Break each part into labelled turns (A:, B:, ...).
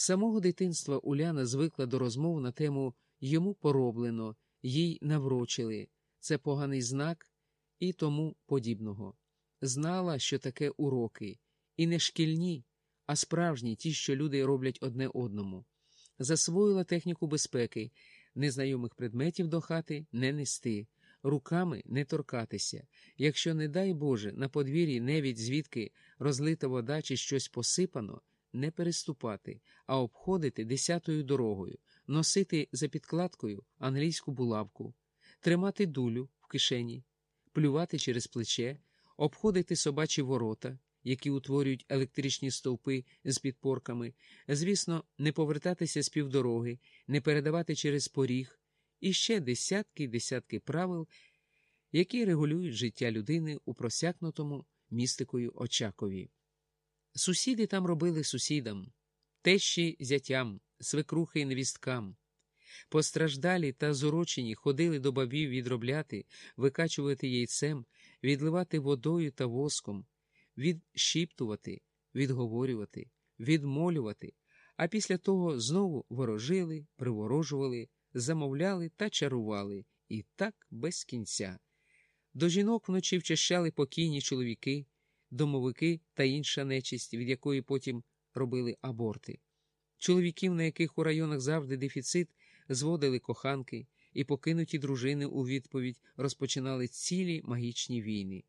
A: Самого дитинства Уляна звикла до розмов на тему йому пороблено, їй наврочили, це поганий знак і тому подібного. Знала, що таке уроки, і не шкільні, а справжні ті, що люди роблять одне одному. Засвоїла техніку безпеки, незнайомих предметів до хати не нести, руками не торкатися. Якщо, не дай Боже, на подвір'ї невідь звідки розлита вода чи щось посипано, не переступати, а обходити десятою дорогою, носити за підкладкою англійську булавку, тримати дулю в кишені, плювати через плече, обходити собачі ворота, які утворюють електричні стовпи з підпорками, звісно, не повертатися з півдороги, не передавати через поріг, і ще десятки й десятки правил, які регулюють життя людини у просякнутому містикою Очакові. Сусіди там робили сусідам, тещі зятям, свекрухи й невісткам. Постраждалі та зорочені ходили до бабів відробляти, викачувати яйцем, відливати водою та воском, відшіптувати, відговорювати, відмолювати, а після того знову ворожили, приворожували, замовляли та чарували, і так без кінця. До жінок вночі вчащали покійні чоловіки, домовики та інша нечисть, від якої потім робили аборти. Чоловіків, на яких у районах завжди дефіцит, зводили коханки, і покинуті дружини у відповідь розпочинали цілі магічні війни.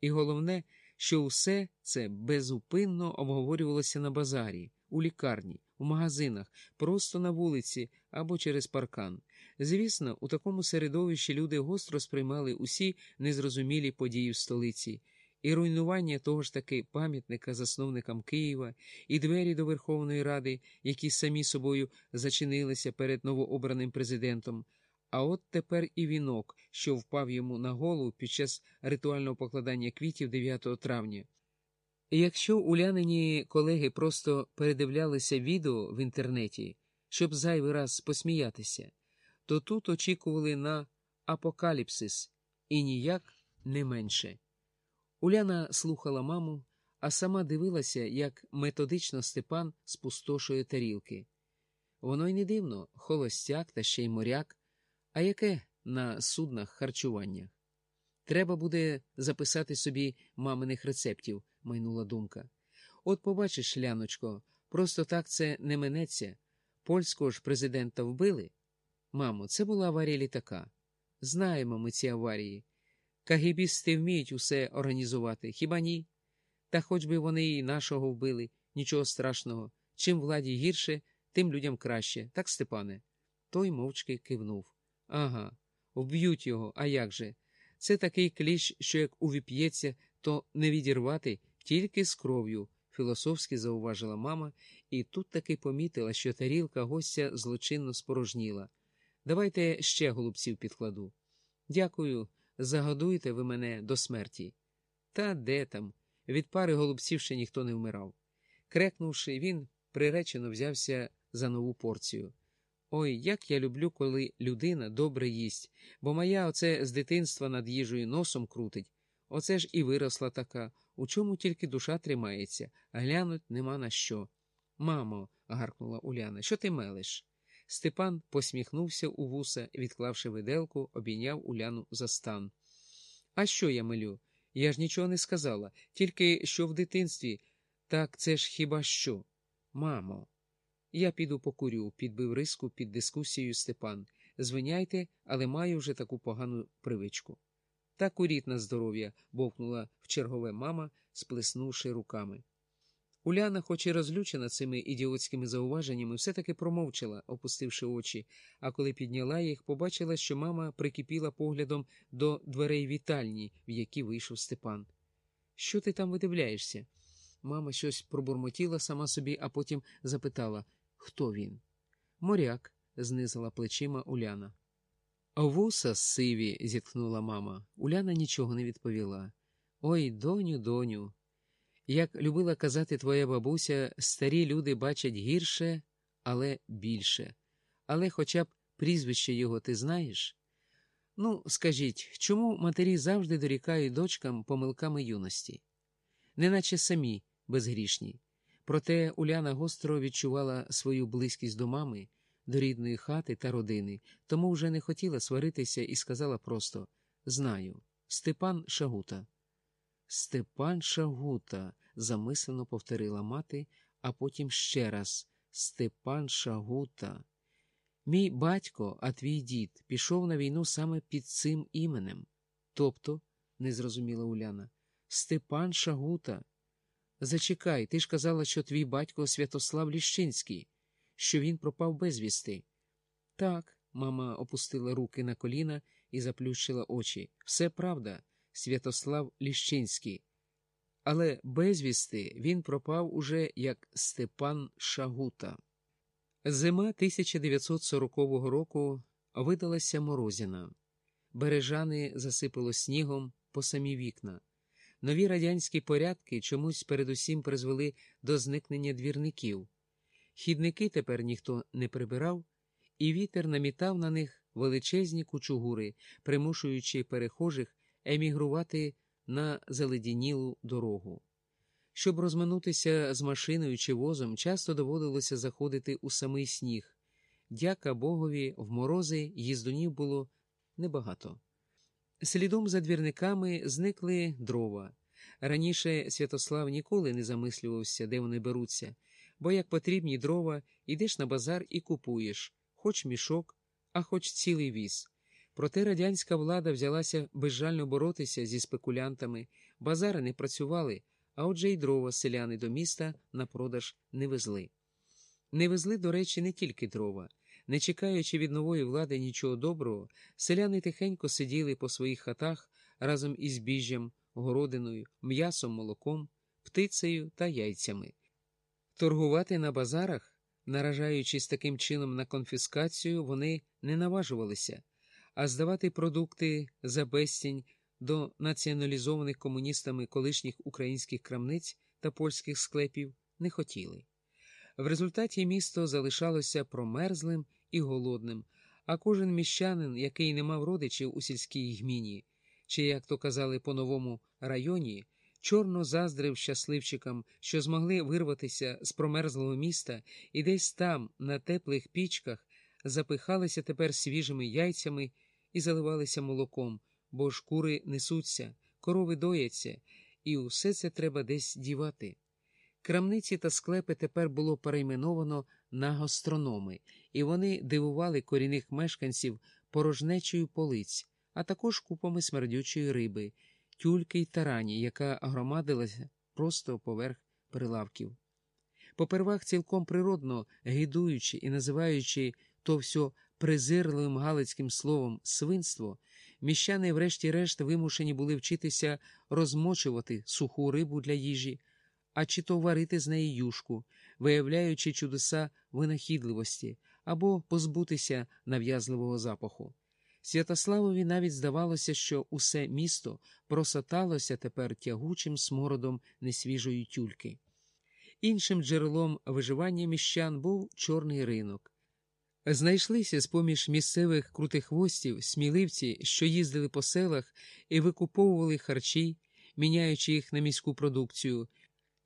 A: І головне, що усе це безупинно обговорювалося на базарі, у лікарні, у магазинах, просто на вулиці або через паркан. Звісно, у такому середовищі люди гостро сприймали усі незрозумілі події в столиці. І руйнування того ж таки пам'ятника засновникам Києва, і двері до Верховної Ради, які самі собою зачинилися перед новообраним президентом. А от тепер і вінок, що впав йому на голову під час ритуального покладання квітів 9 травня. Якщо улянині колеги просто передивлялися відео в інтернеті, щоб зайвий раз посміятися, то тут очікували на апокаліпсис і ніяк не менше. Уляна слухала маму, а сама дивилася, як методично Степан спустошує тарілки. Воно й не дивно, холостяк та ще й моряк. А яке на суднах харчування? Треба буде записати собі маминих рецептів, майнула думка. От побачиш, Ляночко, просто так це не минеться. Польського ж президента вбили. Мамо, це була аварія літака. Знаємо ми ці аварії. Кагібісти вміють усе організувати, хіба ні? Та хоч би вони і нашого вбили, нічого страшного. Чим владі гірше, тим людям краще, так, Степане? Той мовчки кивнув. Ага, вб'ють його, а як же? Це такий кліщ, що як увіп'ється, то не відірвати тільки з кров'ю, філософськи зауважила мама, і тут таки помітила, що тарілка гостя злочинно спорожніла. Давайте ще голубців підкладу. Дякую, загодуйте ви мене до смерті. Та де там? Від пари голубців ще ніхто не вмирав. Крекнувши, він приречено взявся за нову порцію. Ой, як я люблю, коли людина добре їсть, бо моя оце з дитинства над їжею носом крутить. Оце ж і виросла така, у чому тільки душа тримається, глянуть нема на що. Мамо, гаркнула Уляна, що ти мелиш? Степан посміхнувся у вуса, відклавши виделку, обійняв Уляну за стан. А що я милю? Я ж нічого не сказала, тільки що в дитинстві. Так це ж хіба що? Мамо. Я піду покурю, підбив риску під дискусією Степан. Звиняйте, але маю вже таку погану привичку. Та куріть на здоров'я, бовкнула в чергове мама, сплеснувши руками. Уляна, хоч і розлючена цими ідіотськими зауваженнями, все-таки промовчала, опустивши очі, а коли підняла їх, побачила, що мама прикипіла поглядом до дверей вітальні, в які вийшов Степан. Що ти там видивляєшся? Мама щось пробурмотіла сама собі, а потім запитала хто він. Моряк, знизила плечима Уляна. Вуса сиві, зітхнула мама. Уляна нічого не відповіла. Ой, доню, доню. Як любила казати твоя бабуся, старі люди бачать гірше, але більше. Але хоча б прізвище його ти знаєш? Ну, скажіть, чому матері завжди дорікають дочкам помилками юності? Неначе самі безгрішні. Проте Уляна гостро відчувала свою близькість до мами, до рідної хати та родини, тому вже не хотіла сваритися і сказала просто Знаю, Степан Шагута. Степан Шагута, замислено повторила мати, а потім ще раз Степан Шагута. Мій батько, а твій дід, пішов на війну саме під цим іменем. Тобто, не зрозуміла Уляна, Степан Шагута. Зачекай, ти ж казала, що твій батько Святослав Ліщинський, що він пропав безвісти. Так, мама опустила руки на коліна і заплющила очі. Все правда, Святослав Ліщинський. Але безвісти він пропав уже як Степан Шагута. Зима 1940 року видалася морозяна. Бережани засипало снігом по самі вікна. Нові радянські порядки чомусь передусім призвели до зникнення двірників. Хідники тепер ніхто не прибирав, і вітер намітав на них величезні кучугури, примушуючи перехожих емігрувати на заледінілу дорогу. Щоб розминутися з машиною чи возом, часто доводилося заходити у самий сніг. Дяка Богові, в морози їздунів було небагато. Слідом за двірниками зникли дрова. Раніше Святослав ніколи не замислювався, де вони беруться, бо як потрібні дрова, йдеш на базар і купуєш, хоч мішок, а хоч цілий віз. Проте радянська влада взялася безжально боротися зі спекулянтами, базари не працювали, а отже й дрова селяни до міста на продаж не везли. Не везли, до речі, не тільки дрова. Не чекаючи від нової влади нічого доброго, селяни тихенько сиділи по своїх хатах разом із біжжям, городиною, м'ясом, молоком, птицею та яйцями. Торгувати на базарах, наражаючись таким чином на конфіскацію, вони не наважувалися, а здавати продукти за безцінь до націоналізованих комуністами колишніх українських крамниць та польських склепів не хотіли. В результаті місто залишалося промерзлим і голодним, а кожен міщанин, який не мав родичів у сільській гміні, чи, як то казали по новому районі, чорно заздрив щасливчикам, що змогли вирватися з промерзлого міста і десь там, на теплих пічках, запихалися тепер свіжими яйцями і заливалися молоком, бо ж кури несуться, корови дояться, і усе це треба десь дівати. Крамниці та склепи тепер було перейменовано на гастрономи, і вони дивували корінних мешканців порожнечою полиць, а також купами смердючої риби, тюльки й тарані, яка громадилася просто поверх прилавків. Попервах цілком природно гидуючи і називаючи то все презирливим галицьким словом свинство, міщани, врешті-решт, вимушені були вчитися розмочувати суху рибу для їжі а чи то варити з неї юшку, виявляючи чудеса винахідливості або позбутися нав'язливого запаху. Святославові навіть здавалося, що усе місто просаталося тепер тягучим смородом несвіжої тюльки. Іншим джерелом виживання міщан був чорний ринок. Знайшлися з поміж місцевих крутихвостів сміливці, що їздили по селах і викуповували харчі, міняючи їх на міську продукцію,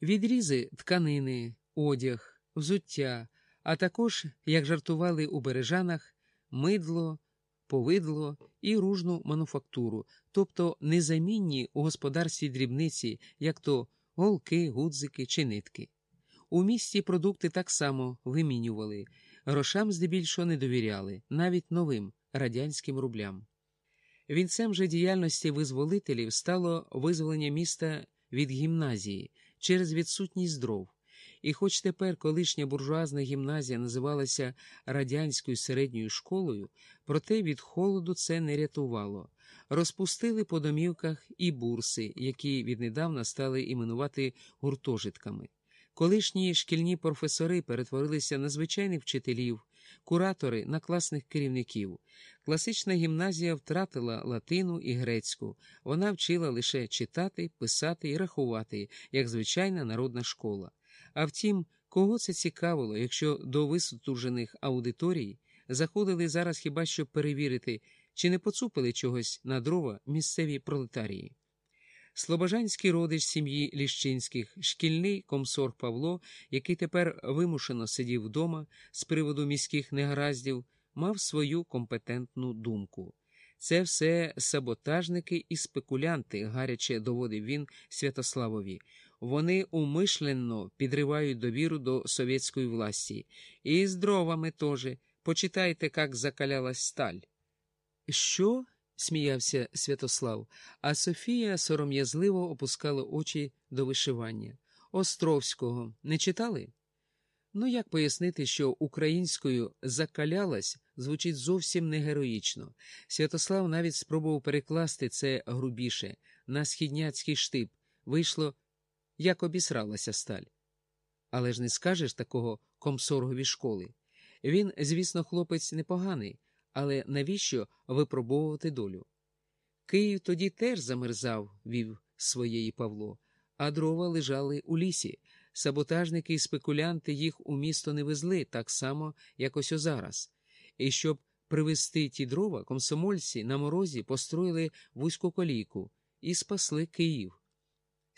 A: відрізи тканини, одяг, взуття, а також, як жартували у бережанах, мидло, повидло і ружну мануфактуру, тобто незамінні у господарстві дрібниці, як то голки, гудзики чи нитки. У місті продукти так само вимінювали, грошам здебільшого не довіряли, навіть новим радянським рублям. Вінцем же діяльності визволителів стало визволення міста від гімназії, через відсутність дров. І хоч тепер колишня буржуазна гімназія називалася радянською середньою школою, проте від холоду це не рятувало. Розпустили по домівках і бурси, які віднедавна стали іменувати гуртожитками. Колишні шкільні професори перетворилися на звичайних вчителів, куратори на класних керівників. Класична гімназія втратила латину і грецьку. Вона вчила лише читати, писати і рахувати, як звичайна народна школа. А втім, кого це цікавило, якщо до висутужених аудиторій заходили зараз хіба що перевірити, чи не поцупили чогось на дрова місцеві пролетарії. Слобожанський родич сім'ї Ліщинських, шкільний комсорг Павло, який тепер вимушено сидів вдома з приводу міських негараздів, мав свою компетентну думку. Це все саботажники і спекулянти, гаряче доводив він Святославові. Вони умишленно підривають довіру до совєтської власті. І з дровами теж. Почитайте, як закалялась сталь. Що? Сміявся Святослав, а Софія сором'язливо опускала очі до вишивання. Островського не читали? Ну, як пояснити, що українською закалялась звучить зовсім не героїчно. Святослав навіть спробував перекласти це грубіше на східняцький штип. Вийшло, як обісралася сталь. Але ж не скажеш такого комсоргові школи. Він, звісно, хлопець непоганий, але навіщо випробовувати долю? Київ тоді теж замерзав, вів своєї Павло, а дрова лежали у лісі. Саботажники і спекулянти їх у місто не везли так само, як ось зараз. І щоб привезти ті дрова, комсомольці на морозі построїли вузьку колійку і спасли Київ.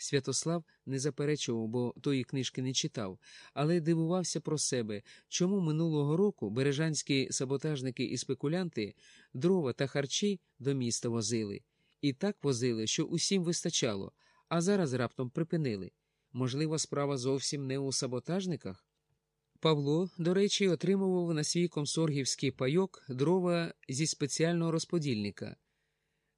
A: Святослав не заперечував, бо тої книжки не читав, але дивувався про себе, чому минулого року бережанські саботажники і спекулянти дрова та харчі до міста возили, і так возили, що усім вистачало, а зараз раптом припинили. Можливо, справа зовсім не у саботажниках? Павло, до речі, отримував на свій комсоргівський пайок дрова зі спеціального розподільника.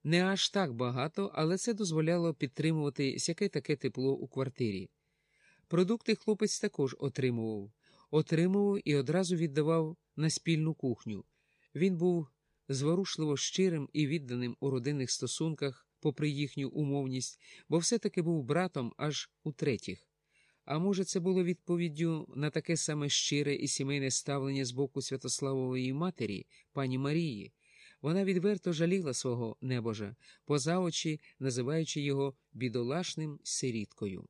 A: Не аж так багато, але це дозволяло підтримувати сяке таке тепло у квартирі. Продукти хлопець також отримував, отримував і одразу віддавав на спільну кухню. Він був зворушливо щирим і відданим у родинних стосунках, попри їхню умовність, бо все-таки був братом аж у третіх. А може, це було відповіддю на таке саме щире і сімейне ставлення з боку Святославової матері, пані Марії. Вона відверто жаліла свого небожа, поза очі називаючи його бідолашним сиріткою.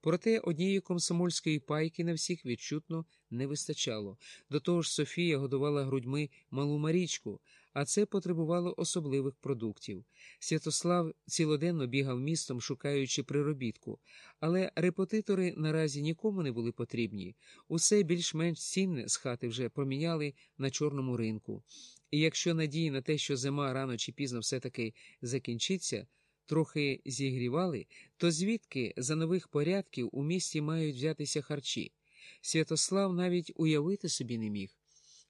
A: Проте однієї комсомольської пайки на всіх відчутно не вистачало. До того ж, Софія годувала грудьми малу Марічку, а це потребувало особливих продуктів. Святослав цілоденно бігав містом, шукаючи приробітку, але репетитори наразі нікому не були потрібні. Усе більш-менш цінне з хати вже проміняли на чорному ринку. І якщо надії на те, що зима рано чи пізно все-таки закінчиться, трохи зігрівали, то звідки за нових порядків у місті мають взятися харчі? Святослав навіть уявити собі не міг.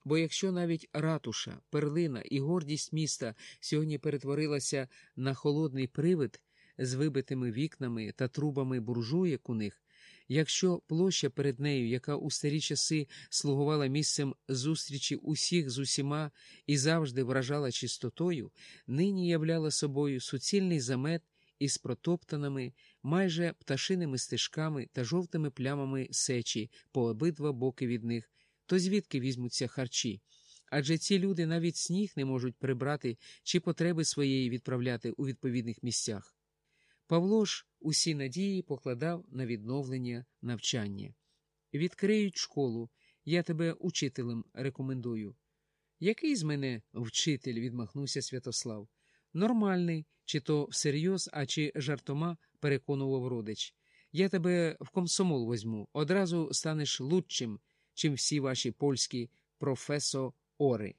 A: Бо якщо навіть ратуша, перлина і гордість міста сьогодні перетворилася на холодний привид з вибитими вікнами та трубами буржуєк у них, Якщо площа перед нею, яка у старі часи слугувала місцем зустрічі усіх з усіма і завжди вражала чистотою, нині являла собою суцільний замет із протоптаними, майже пташиними стежками та жовтими плямами сечі по обидва боки від них, то звідки візьмуться харчі? Адже ці люди навіть сніг не можуть прибрати чи потреби своєї відправляти у відповідних місцях. Павло ж усі надії покладав на відновлення навчання. Відкриють школу, я тебе учителем рекомендую. Який з мене вчитель? відмахнувся Святослав. Нормальний, чи то всерйоз, а чи жартома, переконував родич. Я тебе в комсомол возьму, одразу станеш лучшим, чим всі ваші польські професори.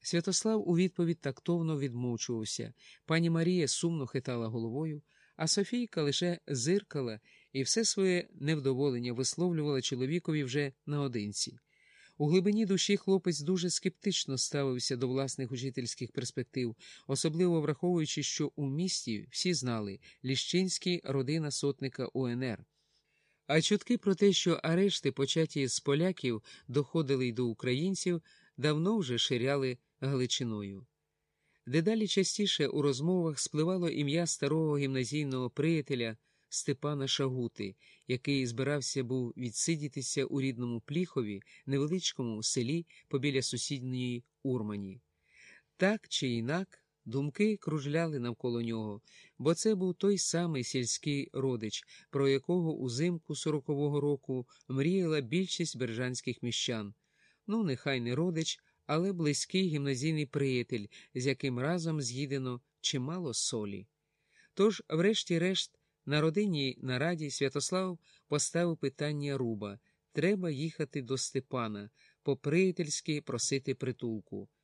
A: Святослав у відповідь тактовно відмовчувався. Пані Марія сумно хитала головою а Софійка лише зиркала і все своє невдоволення висловлювала чоловікові вже наодинці. У глибині душі хлопець дуже скептично ставився до власних учительських перспектив, особливо враховуючи, що у місті всі знали Ліщинський родина сотника УНР. А чутки про те, що арешти, початі з поляків, доходили й до українців, давно вже ширяли Галичиною. Дедалі частіше у розмовах спливало ім'я старого гімназійного приятеля Степана Шагути, який збирався був відсидітися у рідному Пліхові, невеличкому селі побіля сусідньої Урмані. Так чи інак, думки кружляли навколо нього, бо це був той самий сільський родич, про якого узимку сорокового року мріяла більшість бержанських міщан. Ну, нехай не родич але близький гімназійний приятель, з яким разом з'їдено чимало солі. Тож, врешті-решт, на родині на раді Святослав поставив питання руба треба їхати до Степана, по приятельськи просити притулку.